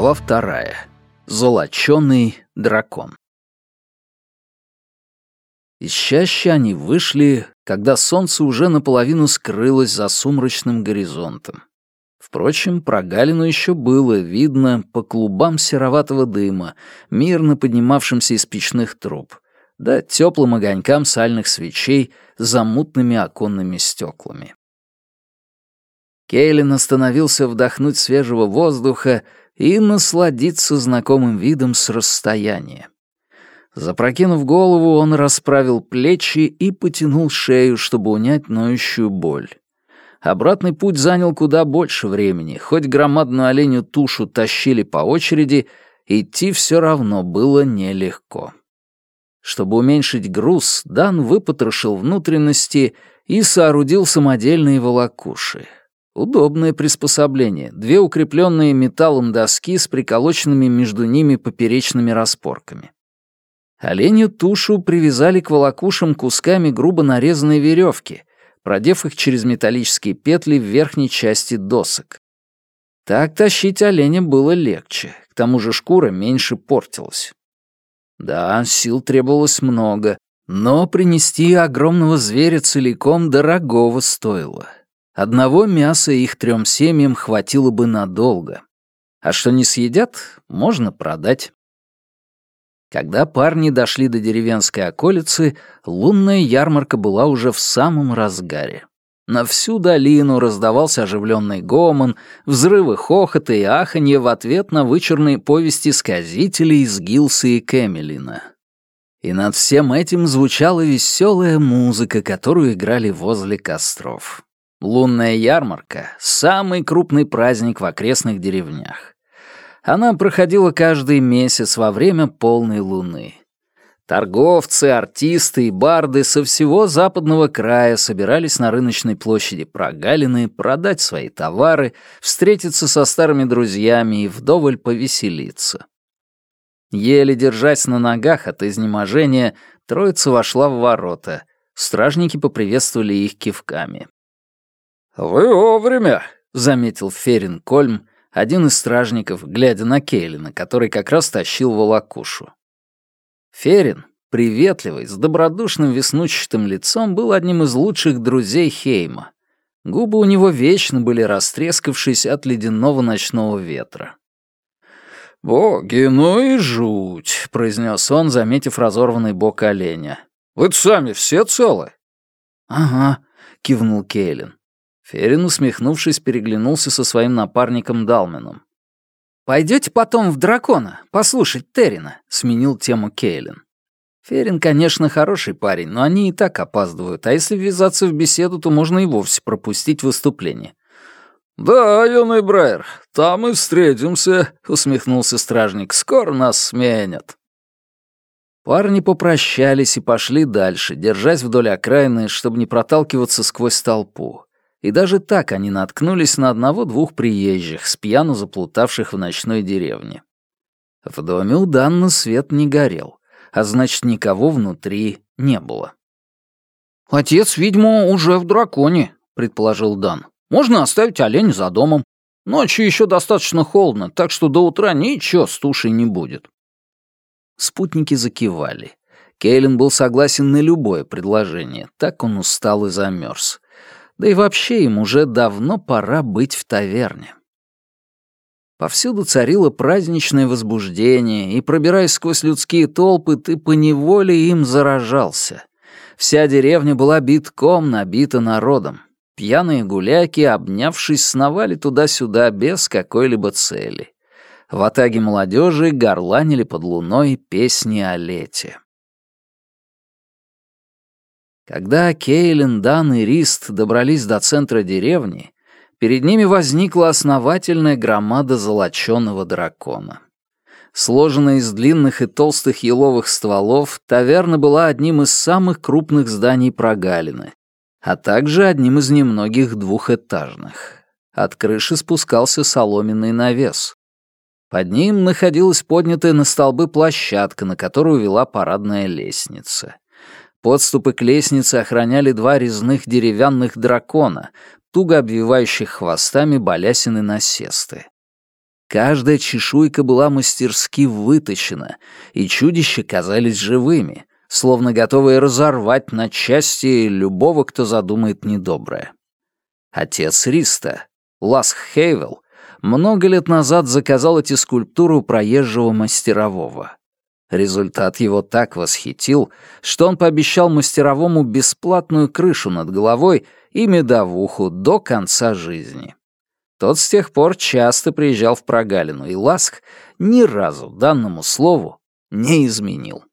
Глава вторая. Золочёный дракон. Из чащи они вышли, когда солнце уже наполовину скрылось за сумрачным горизонтом. Впрочем, прогалину еще было видно по клубам сероватого дыма, мирно поднимавшимся из печных труб, да теплым огонькам сальных свечей за мутными оконными стеклами. Кейлин остановился вдохнуть свежего воздуха и насладиться знакомым видом с расстояния. Запрокинув голову, он расправил плечи и потянул шею, чтобы унять ноющую боль. Обратный путь занял куда больше времени, хоть громадную оленю тушу тащили по очереди, идти все равно было нелегко. Чтобы уменьшить груз, Дан выпотрошил внутренности и соорудил самодельные волокуши. Удобное приспособление. Две укрепленные металлом доски с приколоченными между ними поперечными распорками. Оленью тушу привязали к волокушам кусками грубо нарезанной веревки, продев их через металлические петли в верхней части досок. Так тащить оленя было легче, к тому же шкура меньше портилась. Да, сил требовалось много, но принести огромного зверя целиком дорогого стоило. Одного мяса их трем семьям хватило бы надолго. А что не съедят, можно продать. Когда парни дошли до деревенской околицы, лунная ярмарка была уже в самом разгаре. На всю долину раздавался оживленный гомон, взрывы хохота и аханье в ответ на вычурные повести сказителей из Гилса и Кэмелина. И над всем этим звучала веселая музыка, которую играли возле костров. Лунная ярмарка — самый крупный праздник в окрестных деревнях. Она проходила каждый месяц во время полной луны. Торговцы, артисты и барды со всего западного края собирались на рыночной площади Прогалины продать свои товары, встретиться со старыми друзьями и вдоволь повеселиться. Еле держась на ногах от изнеможения, троица вошла в ворота. Стражники поприветствовали их кивками. «Вы вовремя», — заметил Ферин Кольм, один из стражников, глядя на Кейлина, который как раз тащил волокушу. Ферин, приветливый, с добродушным веснущатым лицом, был одним из лучших друзей Хейма. Губы у него вечно были растрескавшись от ледяного ночного ветра. «Боги, ну и жуть», — произнес он, заметив разорванный бок оленя. «Вы сами все целы?» «Ага», — кивнул Кейлин. Ферин, усмехнувшись, переглянулся со своим напарником Далменом. «Пойдете потом в дракона, послушать Террина», — сменил тему Кейлин. Ферин, конечно, хороший парень, но они и так опаздывают, а если ввязаться в беседу, то можно и вовсе пропустить выступление. «Да, юный Брайер, там и встретимся», — усмехнулся стражник. «Скоро нас сменят». Парни попрощались и пошли дальше, держась вдоль окраины, чтобы не проталкиваться сквозь толпу и даже так они наткнулись на одного-двух приезжих, с пьяну заплутавших в ночной деревне. В доме у Данны свет не горел, а значит, никого внутри не было. «Отец, видимо, уже в драконе», — предположил Дан. «Можно оставить оленя за домом. Ночью еще достаточно холодно, так что до утра ничего с тушей не будет». Спутники закивали. Кейлин был согласен на любое предложение, так он устал и замерз. Да и вообще им уже давно пора быть в таверне. Повсюду царило праздничное возбуждение, и, пробираясь сквозь людские толпы, ты поневоле им заражался. Вся деревня была битком набита народом. Пьяные гуляки, обнявшись, сновали туда-сюда без какой-либо цели. В атаге молодежи горланили под луной песни о лете. Когда Кейлин, Дан и Рист добрались до центра деревни, перед ними возникла основательная громада золоченого дракона. Сложенная из длинных и толстых еловых стволов, таверна была одним из самых крупных зданий прогалины, а также одним из немногих двухэтажных. От крыши спускался соломенный навес. Под ним находилась поднятая на столбы площадка, на которую вела парадная лестница. Подступы к лестнице охраняли два резных деревянных дракона, туго обвивающих хвостами балясины насесты. Каждая чешуйка была мастерски выточена, и чудища казались живыми, словно готовые разорвать на части любого, кто задумает недоброе. Отец Риста, Ласх Хейвел, много лет назад заказал эти скульптуры у проезжего мастерового. Результат его так восхитил, что он пообещал мастеровому бесплатную крышу над головой и медовуху до конца жизни. Тот с тех пор часто приезжал в прогалину, и Ласк ни разу данному слову не изменил.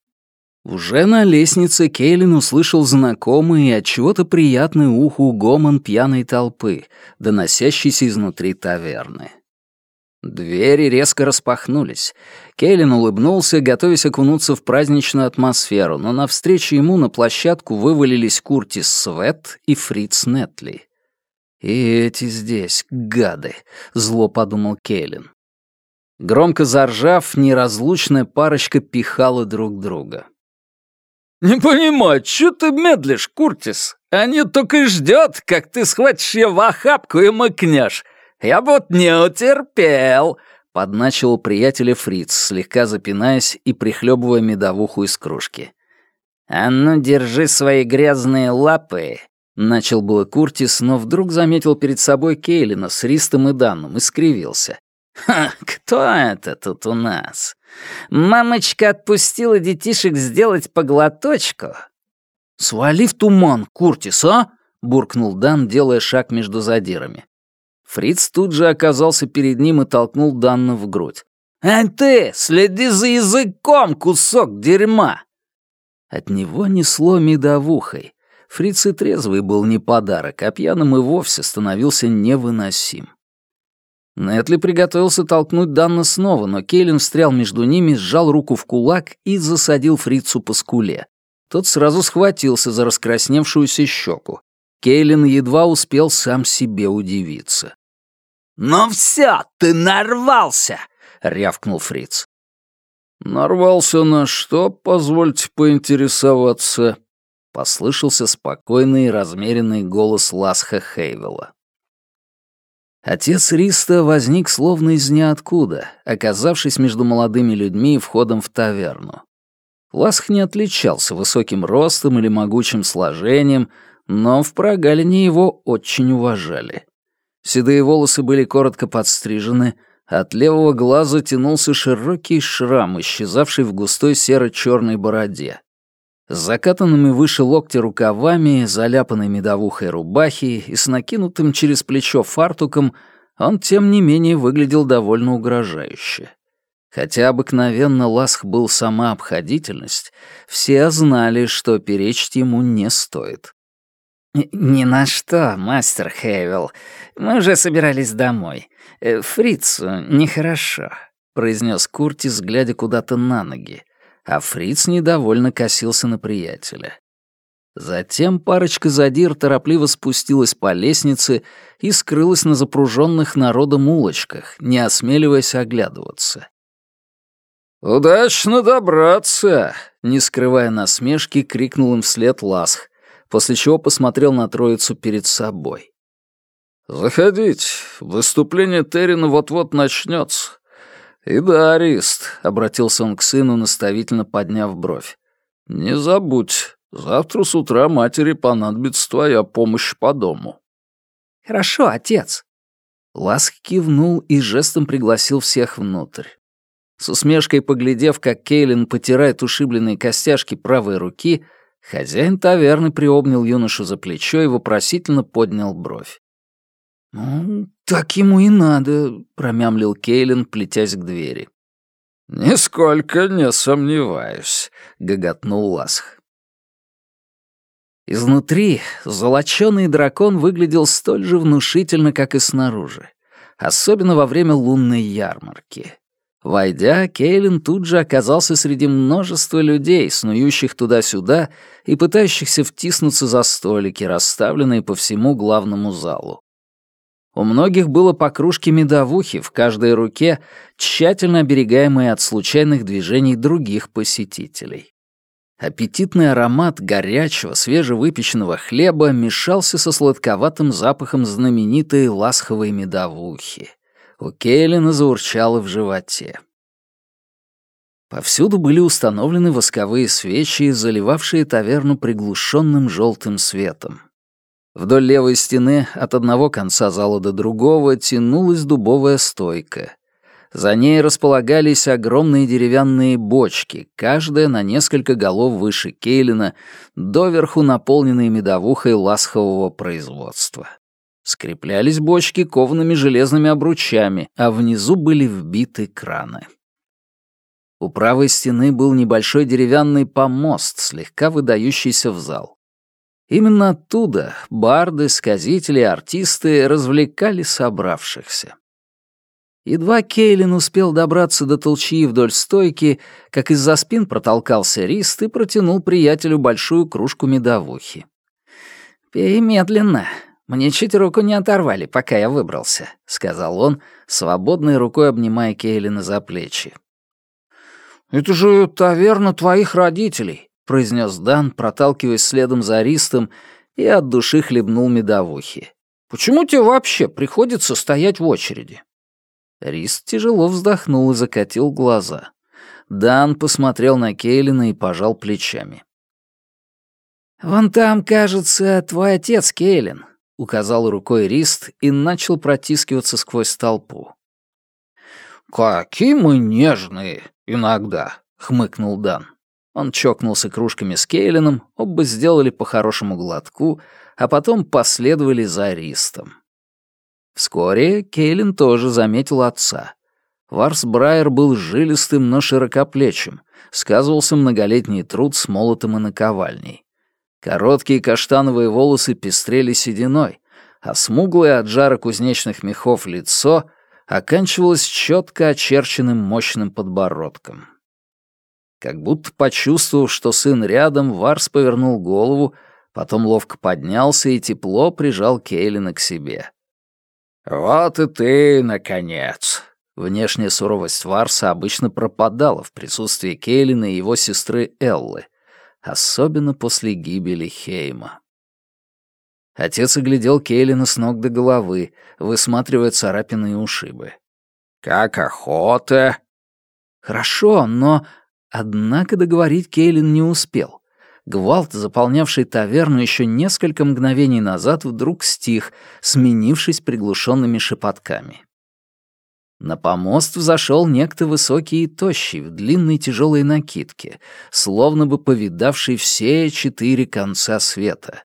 Уже на лестнице Кейлин услышал знакомый и от чего-то приятный уху гомон пьяной толпы, доносящийся изнутри таверны. Двери резко распахнулись. Кейлин улыбнулся, готовясь окунуться в праздничную атмосферу, но навстречу ему на площадку вывалились Куртис Свет и Фриц Нетли. «И эти здесь, гады», — зло подумал Кейлин. Громко заржав, неразлучная парочка пихала друг друга. «Не понимаю, что ты медлишь, Куртис? Они только и ждет, как ты схватишь ее в охапку и макнешь. Я вот не утерпел!» Подначивал приятеля Фриц, слегка запинаясь и прихлебывая медовуху из кружки. «А ну, держи свои грязные лапы!» Начал было Куртис, но вдруг заметил перед собой Кейлина с Ристом и Данном и скривился. «Ха, кто это тут у нас? Мамочка отпустила детишек сделать поглоточку?» «Свали в туман, Куртис, а?» — буркнул Дан, делая шаг между задирами. Фриц тут же оказался перед ним и толкнул Данна в грудь. «Эй ты, следи за языком, кусок дерьма!» От него несло медовухой. Фриц и трезвый был не подарок, а пьяным и вовсе становился невыносим. Нетли приготовился толкнуть Данна снова, но Кейлин встрял между ними, сжал руку в кулак и засадил Фрицу по скуле. Тот сразу схватился за раскрасневшуюся щеку. Кейлин едва успел сам себе удивиться. «Ну все, ты нарвался!» — рявкнул Фриц. «Нарвался на что, позвольте поинтересоваться?» — послышался спокойный и размеренный голос Ласха Хейвела. Отец Риста возник словно из ниоткуда, оказавшись между молодыми людьми и входом в таверну. Ласх не отличался высоким ростом или могучим сложением, но в прогалине его очень уважали. Седые волосы были коротко подстрижены, от левого глаза тянулся широкий шрам, исчезавший в густой серо-черной бороде. С закатанными выше локтя рукавами, заляпанной медовухой рубахи и с накинутым через плечо фартуком он, тем не менее, выглядел довольно угрожающе. Хотя обыкновенно Ласх был сама обходительность, все знали, что перечить ему не стоит. «Ни на что, мастер Хейвел. Мы уже собирались домой. Э, Фрицу нехорошо», — произнес Куртис, глядя куда-то на ноги, а Фриц недовольно косился на приятеля. Затем парочка задир торопливо спустилась по лестнице и скрылась на запруженных народом улочках, не осмеливаясь оглядываться. «Удачно добраться!» — не скрывая насмешки, крикнул им вслед Ласх, после чего посмотрел на троицу перед собой. «Заходите, выступление Террина вот-вот начнется. И да, Арист», — обратился он к сыну, наставительно подняв бровь, — «не забудь, завтра с утра матери понадобится твоя помощь по дому». «Хорошо, отец». Ласк кивнул и жестом пригласил всех внутрь. С усмешкой поглядев, как Кейлин потирает ушибленные костяшки правой руки, Хозяин таверны приобнял юношу за плечо и вопросительно поднял бровь. «Ну, так ему и надо», — промямлил Кейлин, плетясь к двери. «Нисколько не сомневаюсь», — гоготнул Ласх. Изнутри золочёный дракон выглядел столь же внушительно, как и снаружи, особенно во время лунной ярмарки. Войдя, Кейлин тут же оказался среди множества людей, снующих туда-сюда и пытающихся втиснуться за столики, расставленные по всему главному залу. У многих было по кружке медовухи в каждой руке, тщательно оберегаемые от случайных движений других посетителей. Аппетитный аромат горячего, свежевыпеченного хлеба мешался со сладковатым запахом знаменитой ласховой медовухи. У Кейлина заурчало в животе. Повсюду были установлены восковые свечи, заливавшие таверну приглушенным желтым светом. Вдоль левой стены от одного конца зала до другого тянулась дубовая стойка. За ней располагались огромные деревянные бочки, каждая на несколько голов выше Кейлина, доверху наполненные медовухой ласхового производства. Скреплялись бочки коваными железными обручами, а внизу были вбиты краны. У правой стены был небольшой деревянный помост, слегка выдающийся в зал. Именно оттуда барды, сказители артисты развлекали собравшихся. Едва Кейлин успел добраться до толчьи вдоль стойки, как из-за спин протолкался Рист и протянул приятелю большую кружку медовухи. «Пей медленно. Мне чуть руку не оторвали, пока я выбрался», — сказал он, свободной рукой обнимая Кейлина за плечи. «Это же таверна твоих родителей», — произнес Дан, проталкиваясь следом за Ристом, и от души хлебнул медовухи. «Почему тебе вообще приходится стоять в очереди?» Рист тяжело вздохнул и закатил глаза. Дан посмотрел на Кейлина и пожал плечами. «Вон там, кажется, твой отец, Кейлин», — указал рукой Рист и начал протискиваться сквозь толпу. «Какие мы нежные иногда», — хмыкнул Дан. Он чокнулся кружками с Кейлином, оба сделали по хорошему глотку, а потом последовали за Ристом. Вскоре Кейлин тоже заметил отца. Варс Брайер был жилистым, но широкоплечим. Сказывался многолетний труд с молотом и наковальней. Короткие каштановые волосы пестрели сединой, а смуглое от жара кузнечных мехов лицо оканчивалось четко очерченным мощным подбородком. Как будто почувствовав, что сын рядом, Варс повернул голову, потом ловко поднялся и тепло прижал Кейлина к себе. «Вот и ты, наконец!» Внешняя суровость Варса обычно пропадала в присутствии Кейлина и его сестры Эллы, особенно после гибели Хейма. Отец оглядел Кейлина с ног до головы, высматривая царапины и ушибы. «Как охота?» «Хорошо, но...» Однако договорить Кейлин не успел. Гвалт, заполнявший таверну еще несколько мгновений назад, вдруг стих, сменившись приглушенными шепотками. На помост взошел некто высокий и тощий, в длинной тяжелой накидке, словно бы повидавший все четыре конца света.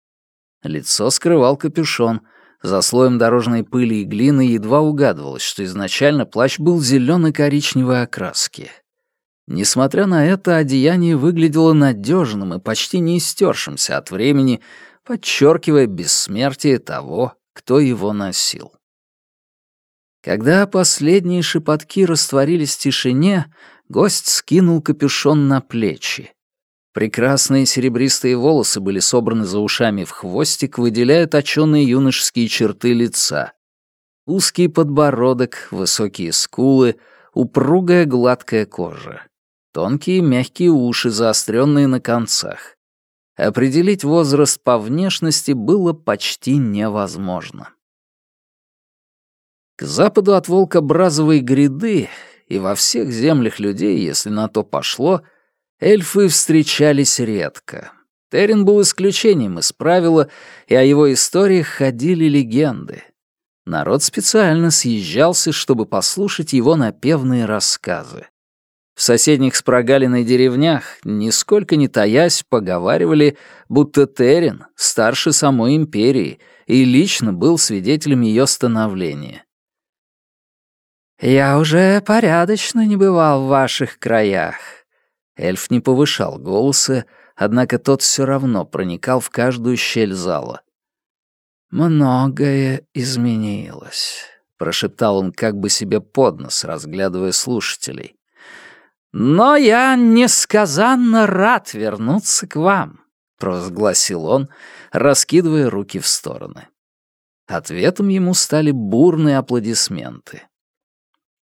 Лицо скрывал капюшон. За слоем дорожной пыли и глины едва угадывалось, что изначально плащ был зелено-коричневой окраски. Несмотря на это, одеяние выглядело надежным и почти не истершимся от времени, подчеркивая бессмертие того, кто его носил. Когда последние шепотки растворились в тишине, гость скинул капюшон на плечи. Прекрасные серебристые волосы были собраны за ушами в хвостик, выделяя точёные юношеские черты лица. Узкий подбородок, высокие скулы, упругая гладкая кожа. Тонкие мягкие уши, заостренные на концах. Определить возраст по внешности было почти невозможно. К западу от Волкобразовой гряды и во всех землях людей, если на то пошло, эльфы встречались редко. Терен был исключением из правила, и о его историях ходили легенды. Народ специально съезжался, чтобы послушать его напевные рассказы. В соседних с прогалиной деревнях, нисколько не таясь, поговаривали, будто Терен старше самой империи и лично был свидетелем ее становления. «Я уже порядочно не бывал в ваших краях», Эльф не повышал голоса, однако тот все равно проникал в каждую щель зала. «Многое изменилось», — прошептал он как бы себе под нос, разглядывая слушателей. «Но я несказанно рад вернуться к вам», — провозгласил он, раскидывая руки в стороны. Ответом ему стали бурные аплодисменты.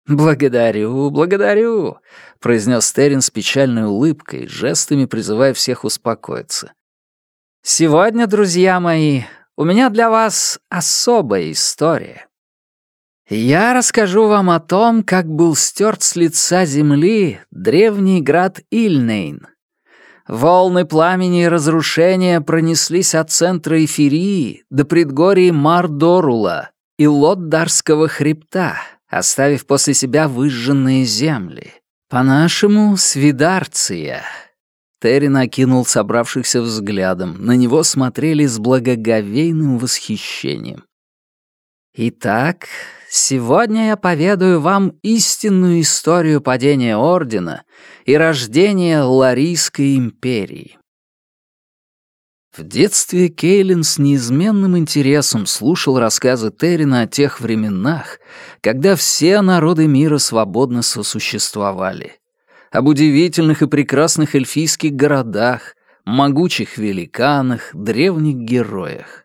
«Благодарю, благодарю», — произнес Террин с печальной улыбкой, жестами призывая всех успокоиться. «Сегодня, друзья мои, у меня для вас особая история». Я расскажу вам о том, как был стерт с лица земли древний град Ильнейн. Волны пламени и разрушения пронеслись от центра Эфирии до предгорий Мардорула и Лотдарского хребта, оставив после себя выжженные земли. По-нашему, Свидарция. Терри накинул собравшихся взглядом. На него смотрели с благоговейным восхищением. Итак, сегодня я поведаю вам истинную историю падения Ордена и рождения Ларийской империи. В детстве Кейлин с неизменным интересом слушал рассказы Террина о тех временах, когда все народы мира свободно сосуществовали. Об удивительных и прекрасных эльфийских городах, могучих великанах, древних героях.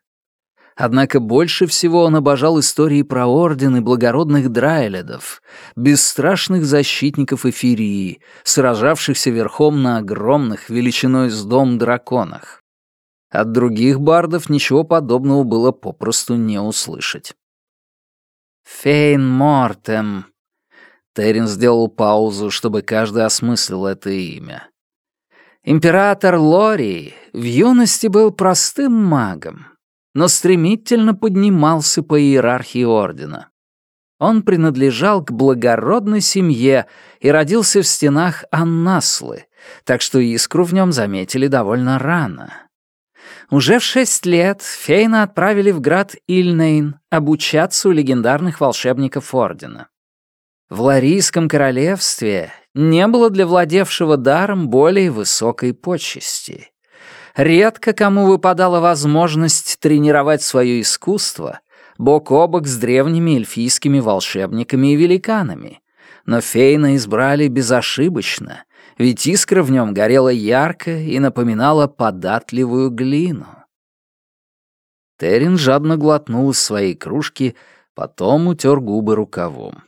Однако больше всего он обожал истории про орден и благородных драйледов, бесстрашных защитников эфирии, сражавшихся верхом на огромных величиной с дом драконах. От других бардов ничего подобного было попросту не услышать. «Фейн Мортем». Террин сделал паузу, чтобы каждый осмыслил это имя. Император Лори в юности был простым магом, но стремительно поднимался по иерархии ордена. Он принадлежал к благородной семье и родился в стенах Аннаслы, так что искру в нем заметили довольно рано. Уже в шесть лет Фейна отправили в град Ильнейн обучаться у легендарных волшебников Ордена. В Ларийском королевстве не было для владевшего даром более высокой почести. Редко кому выпадала возможность тренировать свое искусство бок о бок с древними эльфийскими волшебниками и великанами. Но Фейна избрали безошибочно, ведь искра в нем горела ярко и напоминала податливую глину. Терин жадно глотнул из своей кружки, потом утер губы рукавом.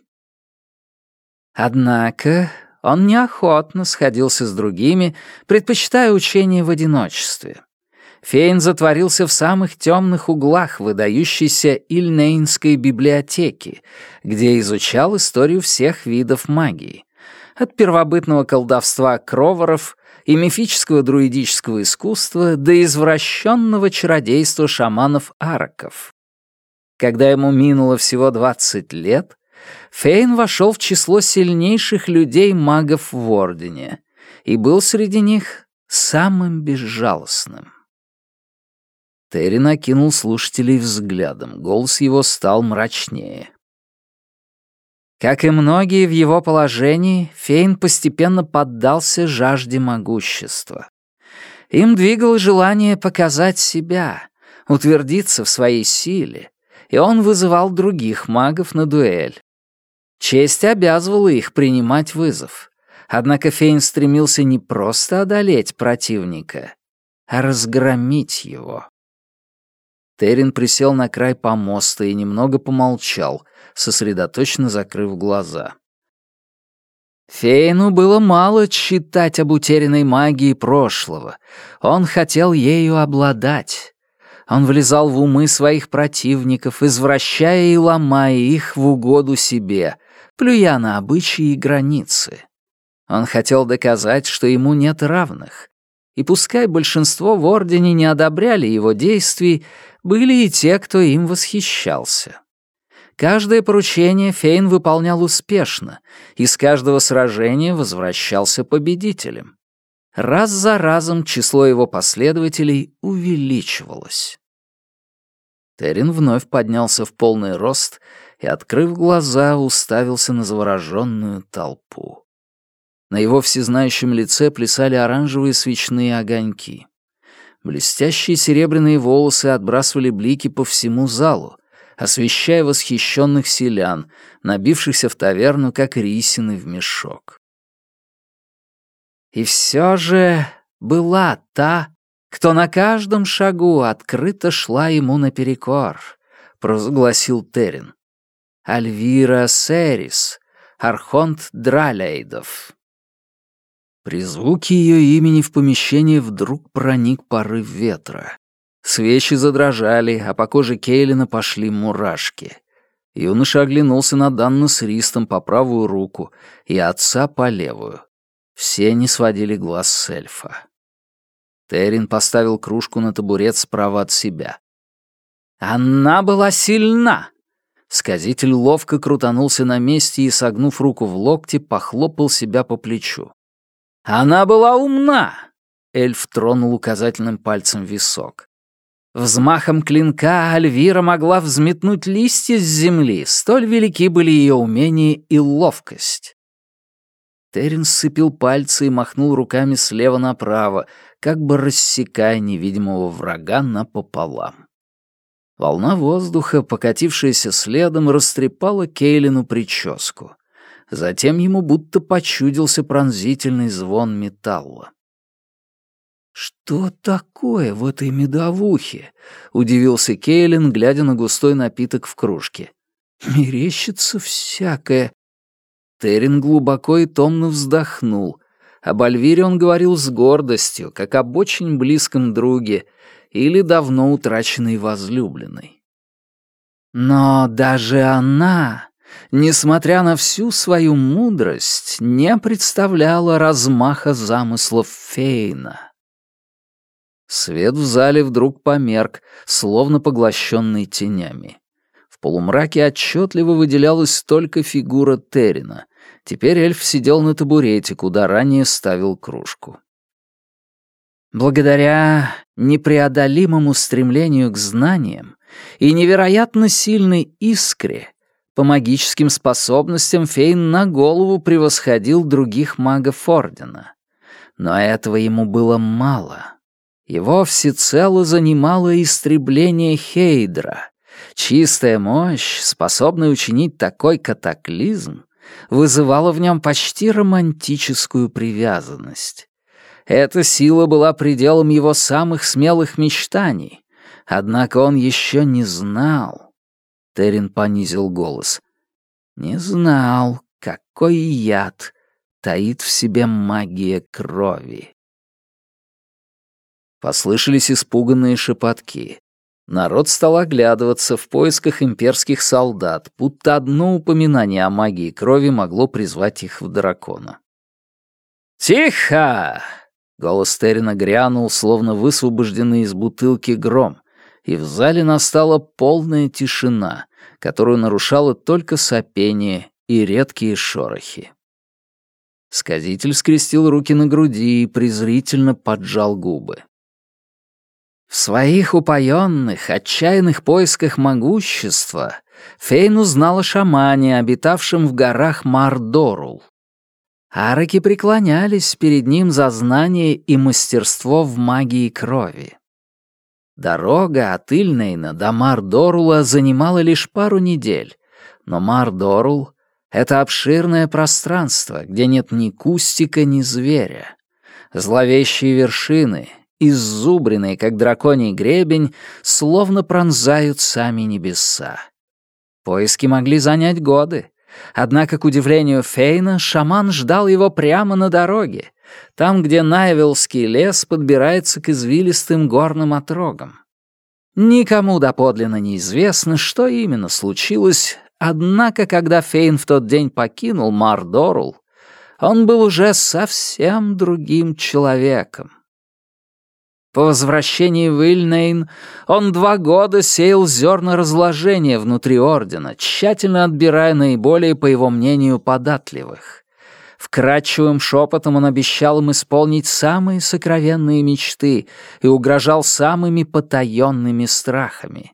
Однако он неохотно сходился с другими, предпочитая учение в одиночестве. Фейн затворился в самых темных углах выдающейся Ильнейнской библиотеки, где изучал историю всех видов магии. От первобытного колдовства кроваров и мифического друидического искусства до извращенного чародейства шаманов-араков. Когда ему минуло всего 20 лет, Фейн вошел в число сильнейших людей-магов в Ордене и был среди них самым безжалостным. Терри накинул слушателей взглядом, голос его стал мрачнее. Как и многие в его положении, Фейн постепенно поддался жажде могущества. Им двигало желание показать себя, утвердиться в своей силе, и он вызывал других магов на дуэль. Честь обязывала их принимать вызов. Однако Фейн стремился не просто одолеть противника, а разгромить его. Терин присел на край помоста и немного помолчал, сосредоточенно закрыв глаза. Фейну было мало читать об утерянной магии прошлого. Он хотел ею обладать. Он влезал в умы своих противников, извращая и ломая их в угоду себе, плюя на обычаи и границы. Он хотел доказать, что ему нет равных. И пускай большинство в Ордене не одобряли его действий, были и те, кто им восхищался. Каждое поручение Фейн выполнял успешно, и с каждого сражения возвращался победителем. Раз за разом число его последователей увеличивалось. Терин вновь поднялся в полный рост и, открыв глаза, уставился на завороженную толпу. На его всезнающем лице плясали оранжевые свечные огоньки. Блестящие серебряные волосы отбрасывали блики по всему залу, освещая восхищенных селян, набившихся в таверну, как рисины в мешок. И все же была та, кто на каждом шагу открыто шла ему наперекор, провозгласил Терин. Альвира Серис, Архонт Дралейдов. При звуке ее имени в помещение вдруг проник порыв ветра. Свечи задрожали, а по коже Кейлина пошли мурашки. Юноша оглянулся на Данну с Ристом по правую руку и отца по левую. Все не сводили глаз с эльфа. Терин поставил кружку на табурет справа от себя. «Она была сильна!» Сказитель ловко крутанулся на месте и, согнув руку в локте, похлопал себя по плечу. «Она была умна!» Эльф тронул указательным пальцем висок. Взмахом клинка Альвира могла взметнуть листья с земли, столь велики были ее умения и ловкость. Терен сцепил пальцы и махнул руками слева направо, как бы рассекая невидимого врага напополам. Волна воздуха, покатившаяся следом, растрепала Кейлину прическу. Затем ему будто почудился пронзительный звон металла. «Что такое в этой медовухе?» — удивился Кейлин, глядя на густой напиток в кружке. «Мерещится всякое». Терин глубоко и томно вздохнул. Об Альвире он говорил с гордостью, как об очень близком друге или давно утраченной возлюбленной. Но даже она, несмотря на всю свою мудрость, не представляла размаха замыслов Фейна. Свет в зале вдруг померк, словно поглощенный тенями. В полумраке отчетливо выделялась только фигура Террина. Теперь эльф сидел на табурете, куда ранее ставил кружку. Благодаря непреодолимому стремлению к знаниям и невероятно сильной искре, по магическим способностям Фейн на голову превосходил других магов Ордена. Но этого ему было мало. Его всецело занимало истребление Хейдра. Чистая мощь, способная учинить такой катаклизм, вызывала в нем почти романтическую привязанность. Эта сила была пределом его самых смелых мечтаний, однако он еще не знал. Терин понизил голос. Не знал, какой яд таит в себе магия крови. Послышались испуганные шепотки. Народ стал оглядываться в поисках имперских солдат, будто одно упоминание о магии крови могло призвать их в дракона. «Тихо!» — голос Террина грянул, словно высвобожденный из бутылки гром, и в зале настала полная тишина, которую нарушало только сопение и редкие шорохи. Сказитель скрестил руки на груди и презрительно поджал губы. В своих упоенных, отчаянных поисках могущества Фейн узнал о шамане, обитавшем в горах Мардорул. Араки преклонялись перед ним за знание и мастерство в магии крови. Дорога от Ильнейна до Мардорула занимала лишь пару недель, но Мардорул — это обширное пространство, где нет ни кустика, ни зверя. Зловещие вершины, иззубренные, как драконий гребень, словно пронзают сами небеса. Поиски могли занять годы. Однако, к удивлению Фейна, шаман ждал его прямо на дороге, там, где Найвелский лес подбирается к извилистым горным отрогам. Никому доподлинно неизвестно, что именно случилось, однако, когда Фейн в тот день покинул Мардорул, он был уже совсем другим человеком. По возвращении в Ильнейн он два года сеял зерна разложения внутри Ордена, тщательно отбирая наиболее, по его мнению, податливых. Вкрадчивым шепотом он обещал им исполнить самые сокровенные мечты и угрожал самыми потаенными страхами.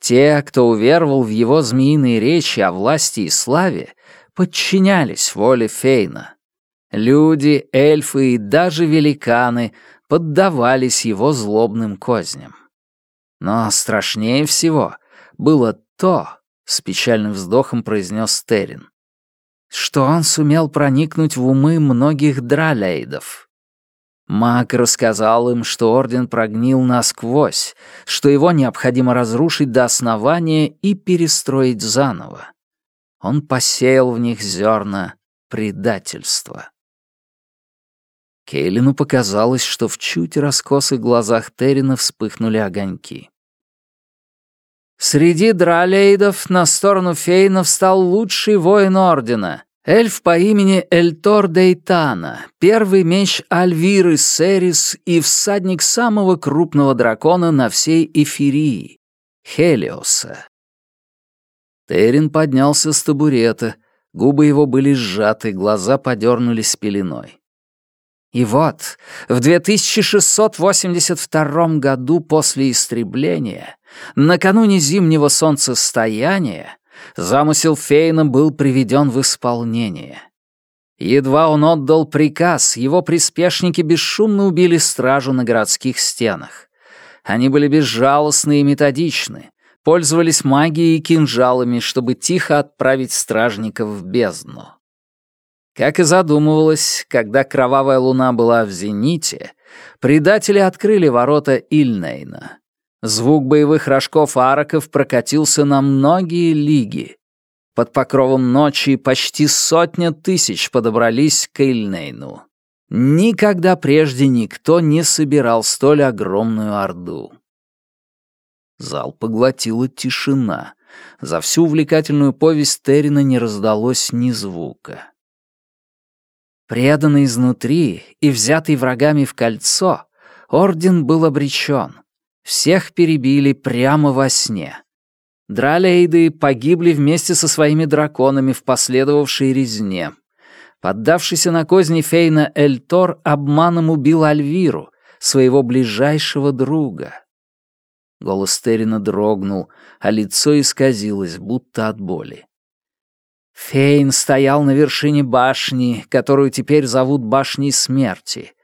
Те, кто уверовал в его змеиные речи о власти и славе, подчинялись воле Фейна. Люди, эльфы и даже великаны поддавались его злобным козням. Но страшнее всего было то, с печальным вздохом произнес Терин, что он сумел проникнуть в умы многих дралейдов. Маг рассказал им, что Орден прогнил насквозь, что его необходимо разрушить до основания и перестроить заново. Он посеял в них зерна предательства. Кейлину показалось, что в чуть раскосых глазах Террина вспыхнули огоньки. Среди дралейдов на сторону фейнов встал лучший воин Ордена, эльф по имени Эльтор Дейтана, первый меч Альвиры Серис и всадник самого крупного дракона на всей Эфирии — Хелиоса. Терин поднялся с табурета, губы его были сжаты, глаза подернулись пеленой. И вот, в 2682 году после истребления, накануне зимнего солнцестояния, замысел Фейна был приведен в исполнение. Едва он отдал приказ, его приспешники бесшумно убили стражу на городских стенах. Они были безжалостны и методичны, пользовались магией и кинжалами, чтобы тихо отправить стражников в бездну. Как и задумывалось, когда кровавая луна была в зените, предатели открыли ворота Ильнейна. Звук боевых рожков араков прокатился на многие лиги. Под покровом ночи почти сотня тысяч подобрались к Ильнейну. Никогда прежде никто не собирал столь огромную орду. Зал поглотила тишина. За всю увлекательную повесть Террина не раздалось ни звука. Преданный изнутри и взятый врагами в кольцо, орден был обречен. Всех перебили прямо во сне. Дралейды погибли вместе со своими драконами в последовавшей резне. Поддавшийся на козни Фейна Эльтор обманом убил Альвиру, своего ближайшего друга. Голос Террина дрогнул, а лицо исказилось, будто от боли. Фейн стоял на вершине башни, которую теперь зовут Башней Смерти,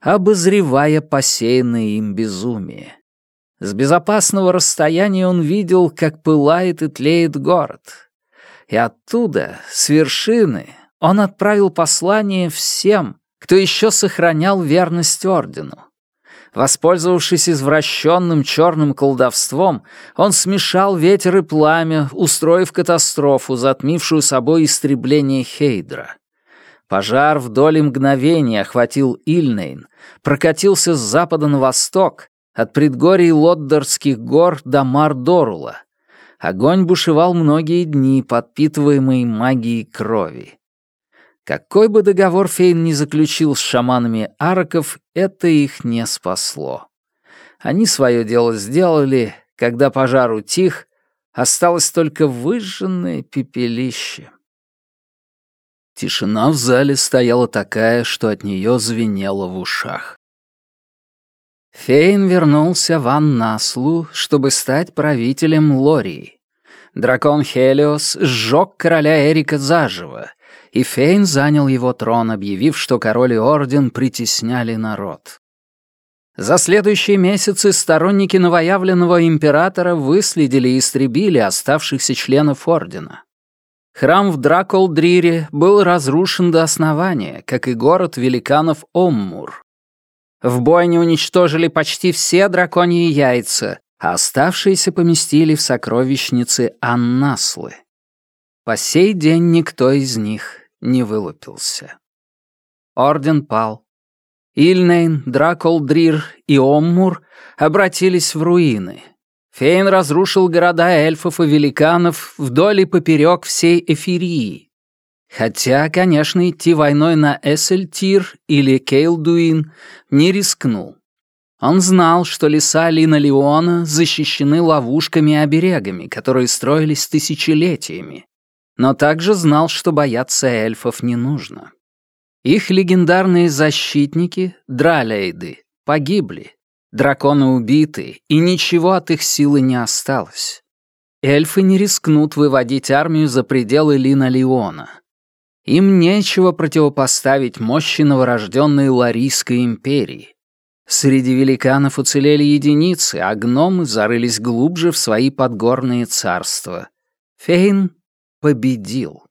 обозревая посеянное им безумие. С безопасного расстояния он видел, как пылает и тлеет город. И оттуда, с вершины, он отправил послание всем, кто еще сохранял верность Ордену. Воспользовавшись извращенным черным колдовством, он смешал ветер и пламя, устроив катастрофу, затмившую собой истребление Хейдра. Пожар в доле мгновения охватил Ильнейн, прокатился с запада на восток, от предгорий Лоддорских гор до Мардорула. Огонь бушевал многие дни, подпитываемый магией крови. Какой бы договор Фейн ни заключил с шаманами араков, это их не спасло. Они свое дело сделали, когда пожар утих, осталось только выжженное пепелище. Тишина в зале стояла такая, что от нее звенело в ушах. Фейн вернулся в Аннаслу, чтобы стать правителем Лории. Дракон Хелиос сжег короля Эрика заживо, и Фейн занял его трон, объявив, что король и орден притесняли народ. За следующие месяцы сторонники новоявленного императора выследили и истребили оставшихся членов ордена. Храм в Драколдрире был разрушен до основания, как и город великанов Оммур. В бойне уничтожили почти все драконьи яйца, а оставшиеся поместили в сокровищницы Аннаслы. По сей день никто из них не вылупился. Орден пал. Ильнейн, Драколдрир и Оммур обратились в руины. Фейн разрушил города эльфов и великанов вдоль и поперек всей Эфирии. Хотя, конечно, идти войной на Эссельтир или Кейлдуин не рискнул. Он знал, что леса Лина Леона защищены ловушками и оберегами, которые строились тысячелетиями но также знал, что бояться эльфов не нужно. Их легендарные защитники, Дралейды, погибли, драконы убиты, и ничего от их силы не осталось. Эльфы не рискнут выводить армию за пределы Лина Леона. Им нечего противопоставить мощи новорожденной Ларийской империи. Среди великанов уцелели единицы, а гномы зарылись глубже в свои подгорные царства. Фейн победил.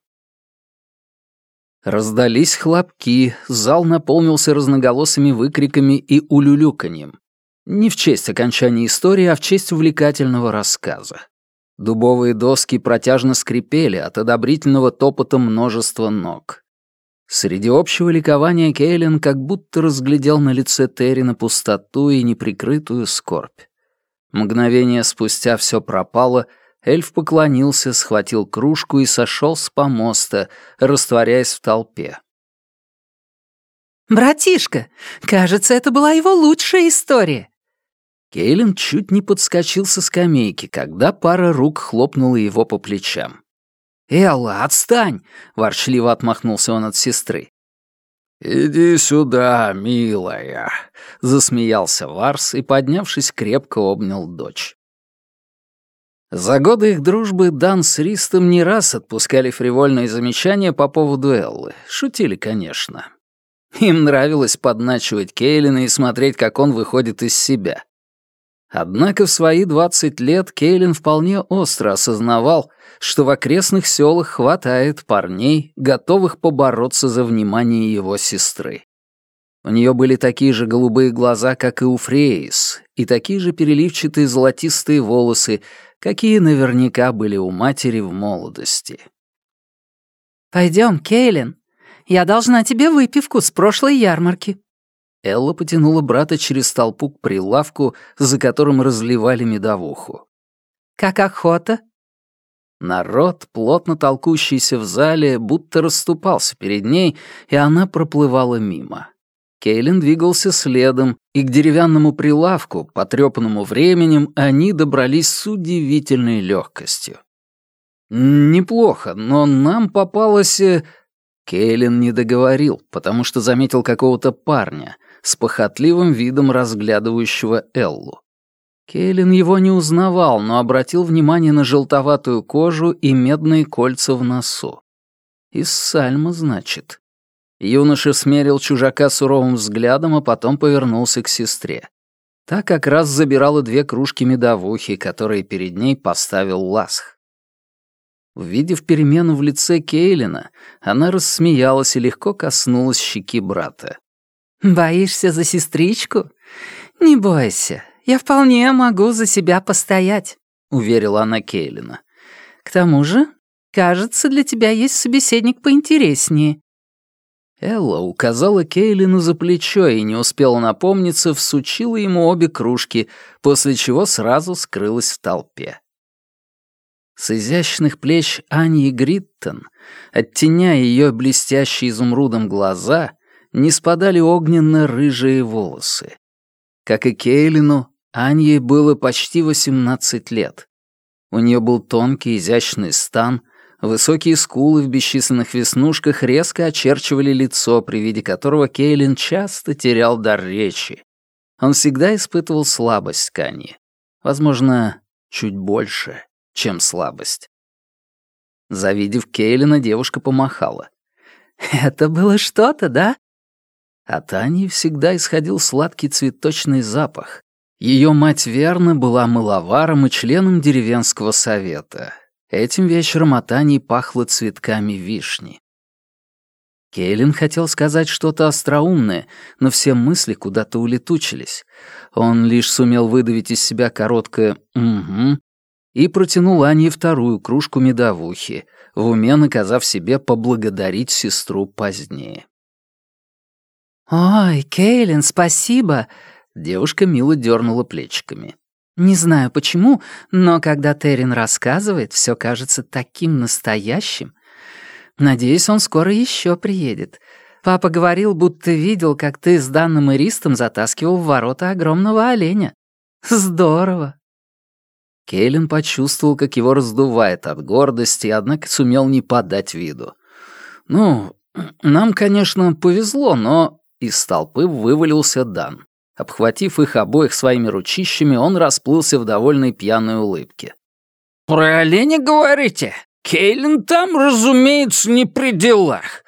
Раздались хлопки, зал наполнился разноголосыми выкриками и улюлюканьем. Не в честь окончания истории, а в честь увлекательного рассказа. Дубовые доски протяжно скрипели от одобрительного топота множества ног. Среди общего ликования Кейлин как будто разглядел на лице Террина пустоту и неприкрытую скорбь. Мгновение спустя все пропало, эльф поклонился, схватил кружку и сошел с помоста, растворяясь в толпе. «Братишка, кажется, это была его лучшая история». Кейлин чуть не подскочил со скамейки, когда пара рук хлопнула его по плечам. «Элла, отстань!» — ворчливо отмахнулся он от сестры. «Иди сюда, милая», — засмеялся Варс и, поднявшись, крепко обнял дочь. За годы их дружбы Дан с Ристом не раз отпускали фривольные замечания по поводу Эллы. Шутили, конечно. Им нравилось подначивать Кейлина и смотреть, как он выходит из себя. Однако в свои 20 лет Кейлин вполне остро осознавал, что в окрестных селах хватает парней, готовых побороться за внимание его сестры. У нее были такие же голубые глаза, как и у Фрейс, и такие же переливчатые золотистые волосы, какие наверняка были у матери в молодости. «Пойдем, Кейлин. Я должна тебе выпивку с прошлой ярмарки», Элла потянула брата через толпу к прилавку, за которым разливали медовуху. «Как охота?» Народ, плотно толкущийся в зале, будто расступался перед ней, и она проплывала мимо. Кейлин двигался следом, и к деревянному прилавку, потрепанному временем, они добрались с удивительной легкостью. «Неплохо, но нам попалось...» э, Кейлин не договорил, потому что заметил какого-то парня, с похотливым видом разглядывающего Эллу. Кейлин его не узнавал, но обратил внимание на желтоватую кожу и медные кольца в носу. Из сальма, значит. Юноша смерил чужака суровым взглядом, а потом повернулся к сестре. Та как раз забирала две кружки медовухи, которые перед ней поставил Ласх. Увидев перемену в лице Кейлина, она рассмеялась и легко коснулась щеки брата. «Боишься за сестричку? Не бойся, я вполне могу за себя постоять», — уверила она Кейлина. «К тому же, кажется, для тебя есть собеседник поинтереснее». Элла указала Кейлину за плечо и не успела напомниться, всучила ему обе кружки, после чего сразу скрылась в толпе. С изящных плеч Ани Гриттон, оттеняя ее блестящие изумрудом глаза, не спадали огненно-рыжие волосы. Как и Кейлину, Анье было почти 18 лет. У нее был тонкий, изящный стан, высокие скулы в бесчисленных веснушках резко очерчивали лицо, при виде которого Кейлин часто терял дар речи. Он всегда испытывал слабость к Анье. Возможно, чуть больше, чем слабость. Завидев Кейлина, девушка помахала. «Это было что-то, да?» От Ани всегда исходил сладкий цветочный запах. Ее мать верно была мыловаром и членом деревенского совета. Этим вечером от Ани пахло цветками вишни. Кейлин хотел сказать что-то остроумное, но все мысли куда-то улетучились. Он лишь сумел выдавить из себя короткое «угу» и протянул Ане вторую кружку медовухи, в уме наказав себе поблагодарить сестру позднее. «Ой, Кейлин, спасибо!» Девушка мило дернула плечиками. «Не знаю почему, но когда Террин рассказывает, все кажется таким настоящим. Надеюсь, он скоро еще приедет. Папа говорил, будто видел, как ты с данным Иристом затаскивал в ворота огромного оленя. Здорово!» Кейлин почувствовал, как его раздувает от гордости, однако сумел не подать виду. «Ну, нам, конечно, повезло, но из толпы вывалился Дан. Обхватив их обоих своими ручищами, он расплылся в довольной пьяной улыбке. «Про оленя говорите? Кейлин там, разумеется, не при делах.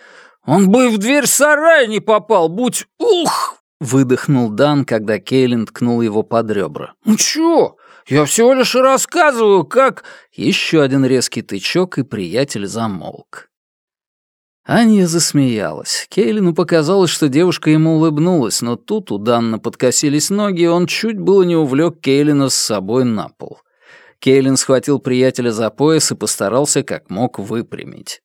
Он бы в дверь сарая не попал, будь... Ух!» Выдохнул Дан, когда Кейлин ткнул его под ребра. «Ну чё? Я всего лишь рассказываю, как...» Еще один резкий тычок, и приятель замолк. Аня засмеялась. Кейлину показалось, что девушка ему улыбнулась, но тут у Данна подкосились ноги, и он чуть было не увлек Кейлина с собой на пол. Кейлин схватил приятеля за пояс и постарался как мог выпрямить.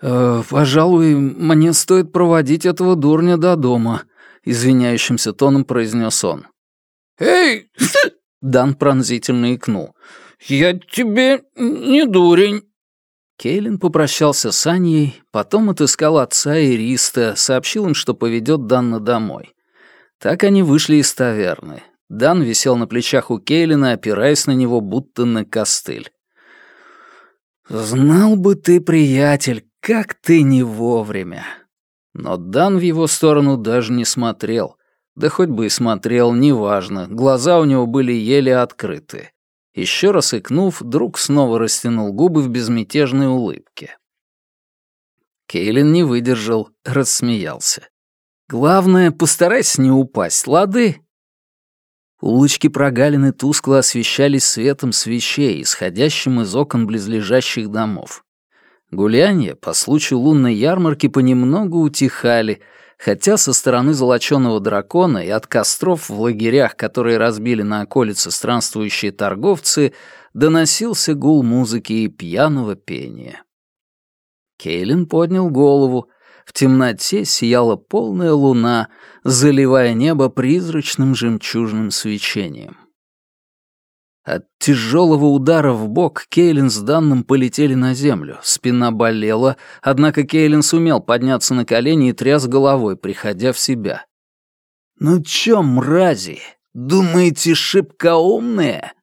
«Э, «Пожалуй, мне стоит проводить этого дурня до дома», — извиняющимся тоном произнес он. «Эй, Дан пронзительно икнул. «Я тебе не дурень». Кейлин попрощался с Аней, потом отыскал отца и Риста, сообщил им, что поведет Данна домой. Так они вышли из таверны. Дан висел на плечах у Кейлина, опираясь на него, будто на костыль. «Знал бы ты, приятель, как ты не вовремя!» Но Дан в его сторону даже не смотрел. Да хоть бы и смотрел, неважно, глаза у него были еле открыты. Еще раз икнув, друг снова растянул губы в безмятежной улыбке. Кейлин не выдержал, рассмеялся. «Главное, постарайся не упасть, лады?» Улочки прогалины тускло освещались светом свечей, исходящим из окон близлежащих домов. Гулянья по случаю лунной ярмарки понемногу утихали, хотя со стороны золоченого дракона и от костров в лагерях, которые разбили на околице странствующие торговцы, доносился гул музыки и пьяного пения. Кейлин поднял голову. В темноте сияла полная луна, заливая небо призрачным жемчужным свечением. От тяжелого удара в бок Кейлин с Данным полетели на землю. Спина болела, однако Кейлин сумел подняться на колени и тряс головой, приходя в себя. «Ну чё, мрази, думаете, шибко умные?»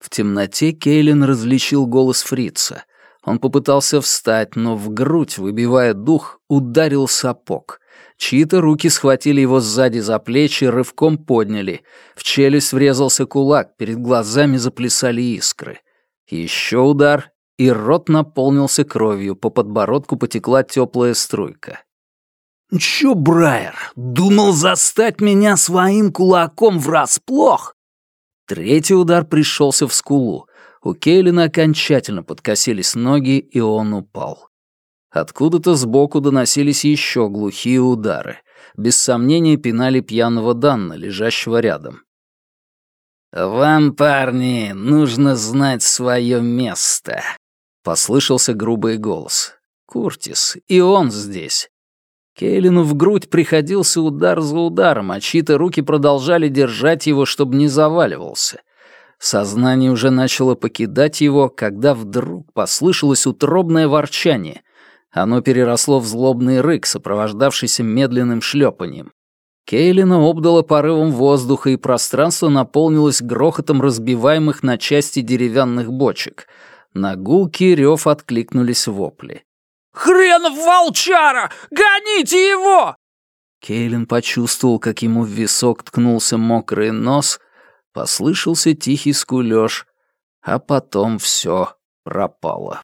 В темноте Кейлин различил голос фрица. Он попытался встать, но в грудь, выбивая дух, ударил сапог. Чьи-то руки схватили его сзади за плечи, рывком подняли. В челюсть врезался кулак, перед глазами заплясали искры. Еще удар, и рот наполнился кровью, по подбородку потекла теплая струйка. «Чё, Брайер, думал застать меня своим кулаком врасплох?» Третий удар пришелся в скулу. У Кейлина окончательно подкосились ноги, и он упал. Откуда-то сбоку доносились еще глухие удары. Без сомнения пинали пьяного Данна, лежащего рядом. «Вам, парни, нужно знать свое место», — послышался грубый голос. «Куртис, и он здесь». Кейлину в грудь приходился удар за ударом, а чьи-то руки продолжали держать его, чтобы не заваливался. Сознание уже начало покидать его, когда вдруг послышалось утробное ворчание, оно переросло в злобный рык, сопровождавшийся медленным шлепанием. Кейлина обдала порывом воздуха, и пространство наполнилось грохотом разбиваемых на части деревянных бочек. На гулкий рев откликнулись вопли. «Хренов волчара! Гоните его!» Кейлин почувствовал, как ему в висок ткнулся мокрый нос, послышался тихий скулёж, а потом все пропало.